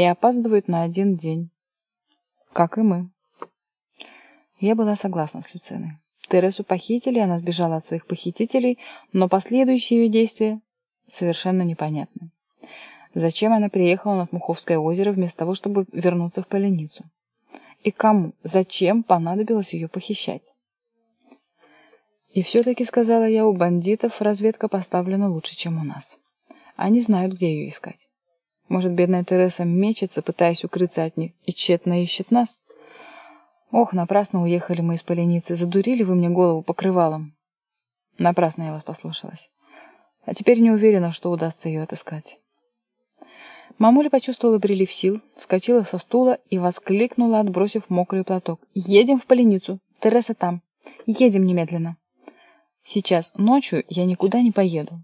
и опаздывают на один день. Как и мы. Я была согласна с Люциной. Тересу похитили, она сбежала от своих похитителей, но последующие ее действия совершенно непонятны. Зачем она приехала на Тмуховское озеро вместо того, чтобы вернуться в Поленицу? И кому, зачем понадобилось ее похищать? И все-таки, сказала я, у бандитов разведка поставлена лучше, чем у нас. Они знают, где ее искать. Может, бедная Тереса мечется, пытаясь укрыться от них, и тщетно ищет нас? Ох, напрасно уехали мы из Поленицы. Задурили вы мне голову покрывалом. Напрасно я вас послушалась. А теперь не уверена, что удастся ее отыскать. Мамуля почувствовала прилив сил, вскочила со стула и воскликнула, отбросив мокрый платок. «Едем в Поленицу! Тереса там! Едем немедленно!» «Сейчас, ночью, я никуда не поеду!»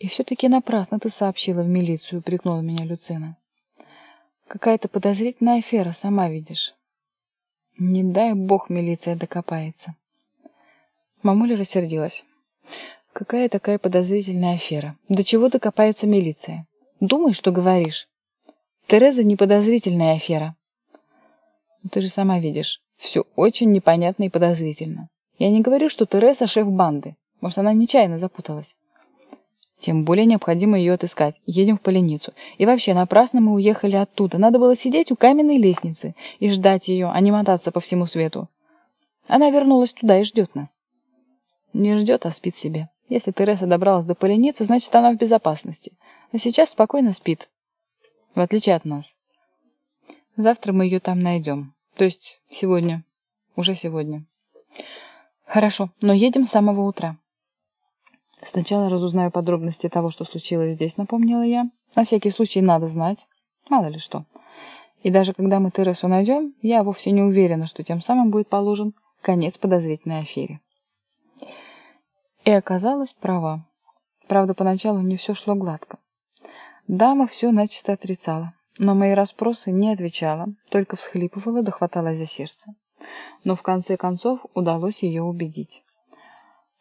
«И все-таки напрасно ты сообщила в милицию», — упрекнула меня Люцина. «Какая-то подозрительная афера, сама видишь». «Не дай бог милиция докопается». Мамуля рассердилась. «Какая такая подозрительная афера? До чего докопается милиция? Думай, что говоришь. Тереза не подозрительная афера. Но ты же сама видишь, все очень непонятно и подозрительно. Я не говорю, что Тереза шеф банды. Может, она нечаянно запуталась. Тем более необходимо ее отыскать. Едем в Поленицу. И вообще, напрасно мы уехали оттуда. Надо было сидеть у каменной лестницы и ждать ее, а не мотаться по всему свету. Она вернулась туда и ждет нас. Не ждет, а спит себе. Если Тереса добралась до Поленицы, значит, она в безопасности а сейчас спокойно спит, в отличие от нас. Завтра мы ее там найдем, то есть сегодня, уже сегодня. Хорошо, но едем с самого утра. Сначала разузнаю подробности того, что случилось здесь, напомнила я. На всякий случай надо знать, мало ли что. И даже когда мы Тересу найдем, я вовсе не уверена, что тем самым будет положен конец подозрительной афере. И оказалась права. Правда, поначалу не все шло гладко. Дама все начисто отрицала. На мои расспросы не отвечала, только всхлипывала да хваталась за сердце. Но в конце концов удалось ее убедить.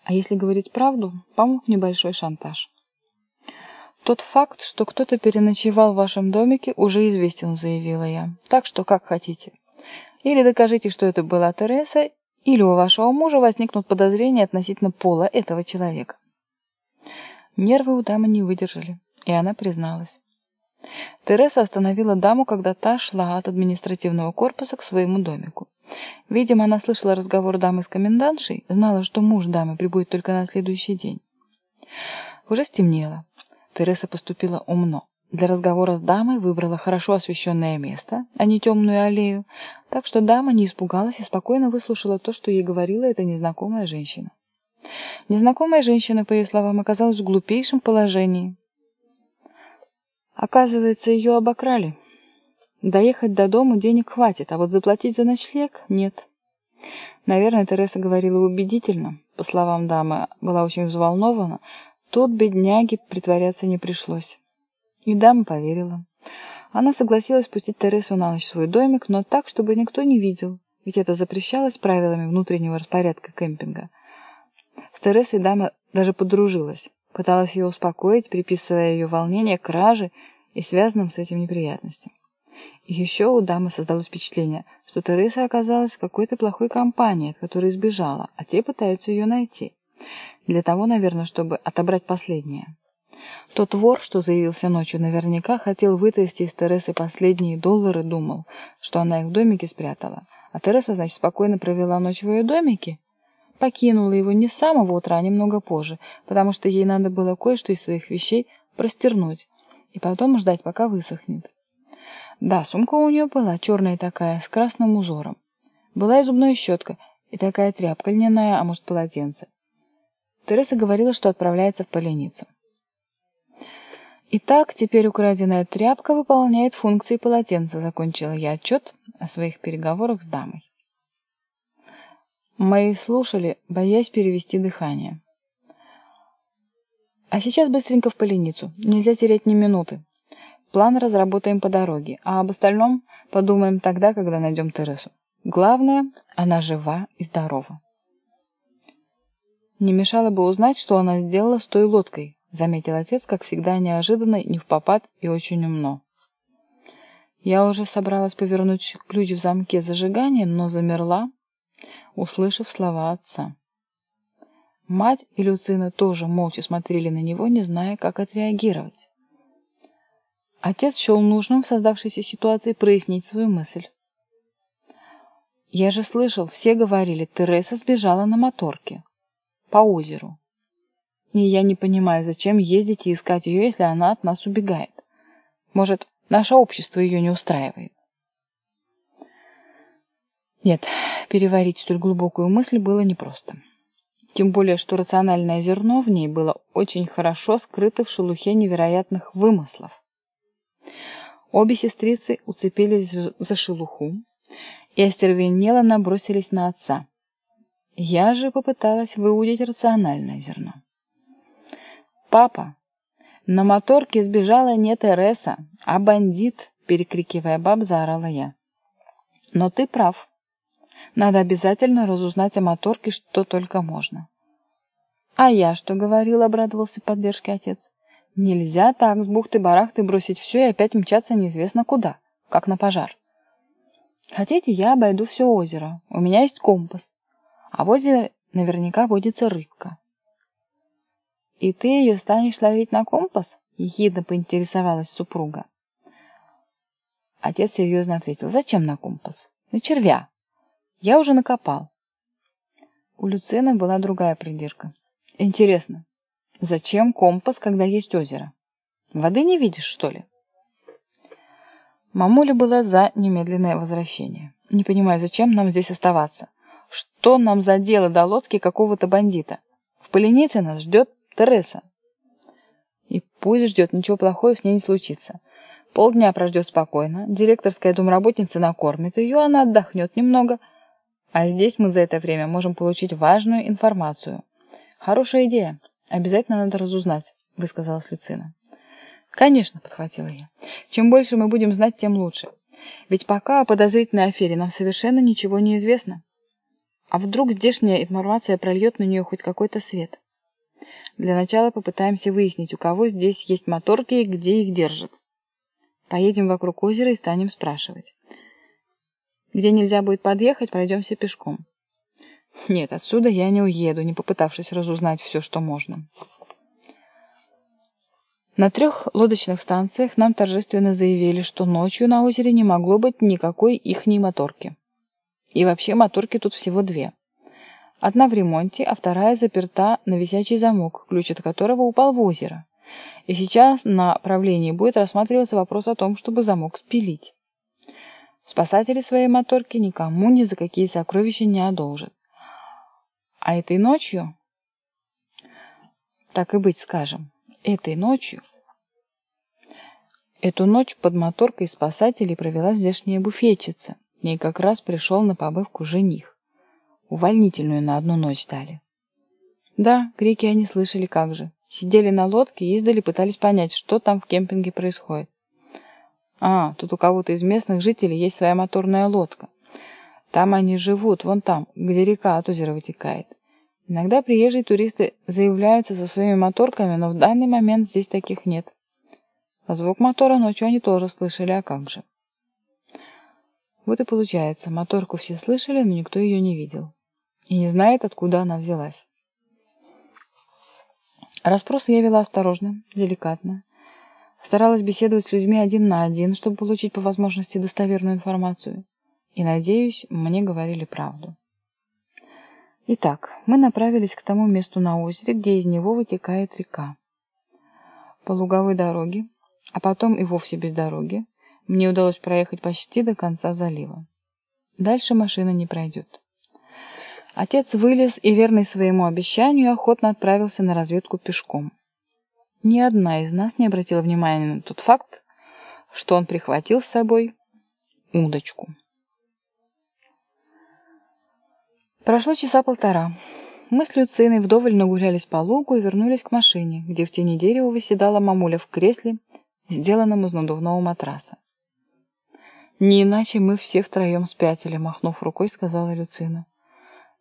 А если говорить правду, помог небольшой шантаж. «Тот факт, что кто-то переночевал в вашем домике, уже известен», — заявила я. «Так что как хотите. Или докажите, что это была Тереса, или у вашего мужа возникнут подозрения относительно пола этого человека». Нервы у дамы не выдержали и она призналась. Тереса остановила даму, когда та шла от административного корпуса к своему домику. Видимо, она слышала разговор дамы с комендантшей, знала, что муж дамы прибудет только на следующий день. Уже стемнело. Тереса поступила умно. Для разговора с дамой выбрала хорошо освещенное место, а не темную аллею, так что дама не испугалась и спокойно выслушала то, что ей говорила эта незнакомая женщина. Незнакомая женщина, по ее словам, оказалась в глупейшем положении. Оказывается, ее обокрали. Доехать до дома денег хватит, а вот заплатить за ночлег нет. Наверное, Тереса говорила убедительно. По словам дамы, была очень взволнована. Тут бедняге притворяться не пришлось. И дама поверила. Она согласилась пустить Тересу на ночь в свой домик, но так, чтобы никто не видел, ведь это запрещалось правилами внутреннего распорядка кемпинга. С Тересой дама даже подружилась. Пыталась ее успокоить, приписывая ее волнение краже и связанным с этим неприятностям. Еще у дамы создалось впечатление, что Тереса оказалась в какой-то плохой компании, от которой сбежала, а те пытаются ее найти. Для того, наверное, чтобы отобрать последнее. Тот вор, что заявился ночью, наверняка хотел вытащить из Тересы последние доллары, думал, что она их в домике спрятала. А Тереса, значит, спокойно провела ночь в ее домике покинула его не с самого утра, а немного позже, потому что ей надо было кое-что из своих вещей простернуть и потом ждать, пока высохнет. Да, сумка у нее была, черная такая, с красным узором. Была и зубная щетка, и такая тряпка льняная, а может полотенце. Тереса говорила, что отправляется в поленицу. Итак, теперь украденная тряпка выполняет функции полотенца, закончила я отчет о своих переговорах с дамой. Мои слушали, боясь перевести дыхание. А сейчас быстренько в поленицу. Нельзя терять ни минуты. План разработаем по дороге, а об остальном подумаем тогда, когда найдем Тересу. Главное, она жива и здорова. Не мешало бы узнать, что она сделала с той лодкой, заметил отец, как всегда неожиданно, не в попад и очень умно. Я уже собралась повернуть ключ в замке зажигания, но замерла, услышав слова отца. Мать и Люцина тоже молча смотрели на него, не зная, как отреагировать. Отец счел нужным в создавшейся ситуации прояснить свою мысль. «Я же слышал, все говорили, Тереса сбежала на моторке. По озеру. И я не понимаю, зачем ездить и искать ее, если она от нас убегает. Может, наше общество ее не устраивает?» Нет, переварить столь глубокую мысль было непросто. Тем более, что рациональное зерно в ней было очень хорошо скрыто в шелухе невероятных вымыслов. Обе сестрицы уцепились за шелуху и остервенело набросились на отца. Я же попыталась выудить рациональное зерно. «Папа, на моторке сбежала не Тереса, а бандит!» Перекрикивая баб, заорала я. «Но ты прав. Надо обязательно разузнать о моторке, что только можно». «А я что говорил?» — обрадовался поддержке отец. Нельзя так с бухты-барахты бросить все и опять мчаться неизвестно куда, как на пожар. Хотите, я обойду все озеро. У меня есть компас. А в озере наверняка водится рыбка. И ты ее станешь ловить на компас? Ехидно поинтересовалась супруга. Отец серьезно ответил. Зачем на компас? На червя. Я уже накопал. У Люцина была другая придирка. Интересно, Зачем компас, когда есть озеро? Воды не видишь, что ли? Мамуля была за немедленное возвращение. Не понимаю, зачем нам здесь оставаться? Что нам за дело до лодки какого-то бандита? В Поленице нас ждет Тереса. И пусть ждет, ничего плохого с ней не случится. Полдня прождет спокойно, директорская домработница накормит ее, она отдохнет немного. А здесь мы за это время можем получить важную информацию. Хорошая идея. «Обязательно надо разузнать», — высказалась Люцина. «Конечно», — подхватила я. «Чем больше мы будем знать, тем лучше. Ведь пока о подозрительной афере нам совершенно ничего не известно. А вдруг здешняя информация прольет на нее хоть какой-то свет? Для начала попытаемся выяснить, у кого здесь есть моторки и где их держат. Поедем вокруг озера и станем спрашивать. Где нельзя будет подъехать, пройдемся пешком. Нет, отсюда я не уеду, не попытавшись разузнать все, что можно. На трех лодочных станциях нам торжественно заявили, что ночью на озере не могло быть никакой ихней моторки. И вообще моторки тут всего две. Одна в ремонте, а вторая заперта на висячий замок, ключ от которого упал в озеро. И сейчас на правлении будет рассматриваться вопрос о том, чтобы замок спилить. Спасатели своей моторки никому ни за какие сокровища не одолжат. А этой ночью, так и быть скажем, этой ночью, эту ночь под моторкой спасателей провела здешняя буфетчица. Ей как раз пришел на побывку жених. Увольнительную на одну ночь дали. Да, крики они слышали как же. Сидели на лодке и пытались понять, что там в кемпинге происходит. А, тут у кого-то из местных жителей есть своя моторная лодка. Там они живут, вон там, где река от озера вытекает. Иногда приезжие туристы заявляются со своими моторками, но в данный момент здесь таких нет. А звук мотора ночью они тоже слышали, а как же? Вот и получается, моторку все слышали, но никто ее не видел. И не знает, откуда она взялась. Расспросы я вела осторожно, деликатно. Старалась беседовать с людьми один на один, чтобы получить по возможности достоверную информацию. И, надеюсь, мне говорили правду. Итак, мы направились к тому месту на озере, где из него вытекает река. По луговой дороге, а потом и вовсе без дороги, мне удалось проехать почти до конца залива. Дальше машина не пройдет. Отец вылез и, верный своему обещанию, охотно отправился на разведку пешком. Ни одна из нас не обратила внимания на тот факт, что он прихватил с собой удочку. Прошло часа полтора. Мы с Люциной вдоволь нагулялись по лугу и вернулись к машине, где в тени дерева выседала мамуля в кресле, сделанном из надувного матраса. «Не иначе мы все втроем спятили», — махнув рукой, сказала Люцина.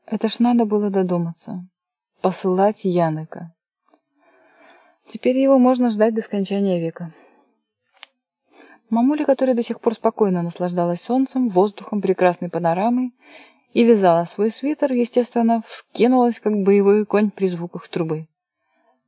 «Это ж надо было додуматься. Посылать Яныка. Теперь его можно ждать до скончания века». Мамуля, которая до сих пор спокойно наслаждалась солнцем, воздухом, прекрасной панорамой и вязала свой свитер, естественно, вскинулась, как боевой конь при звуках трубы.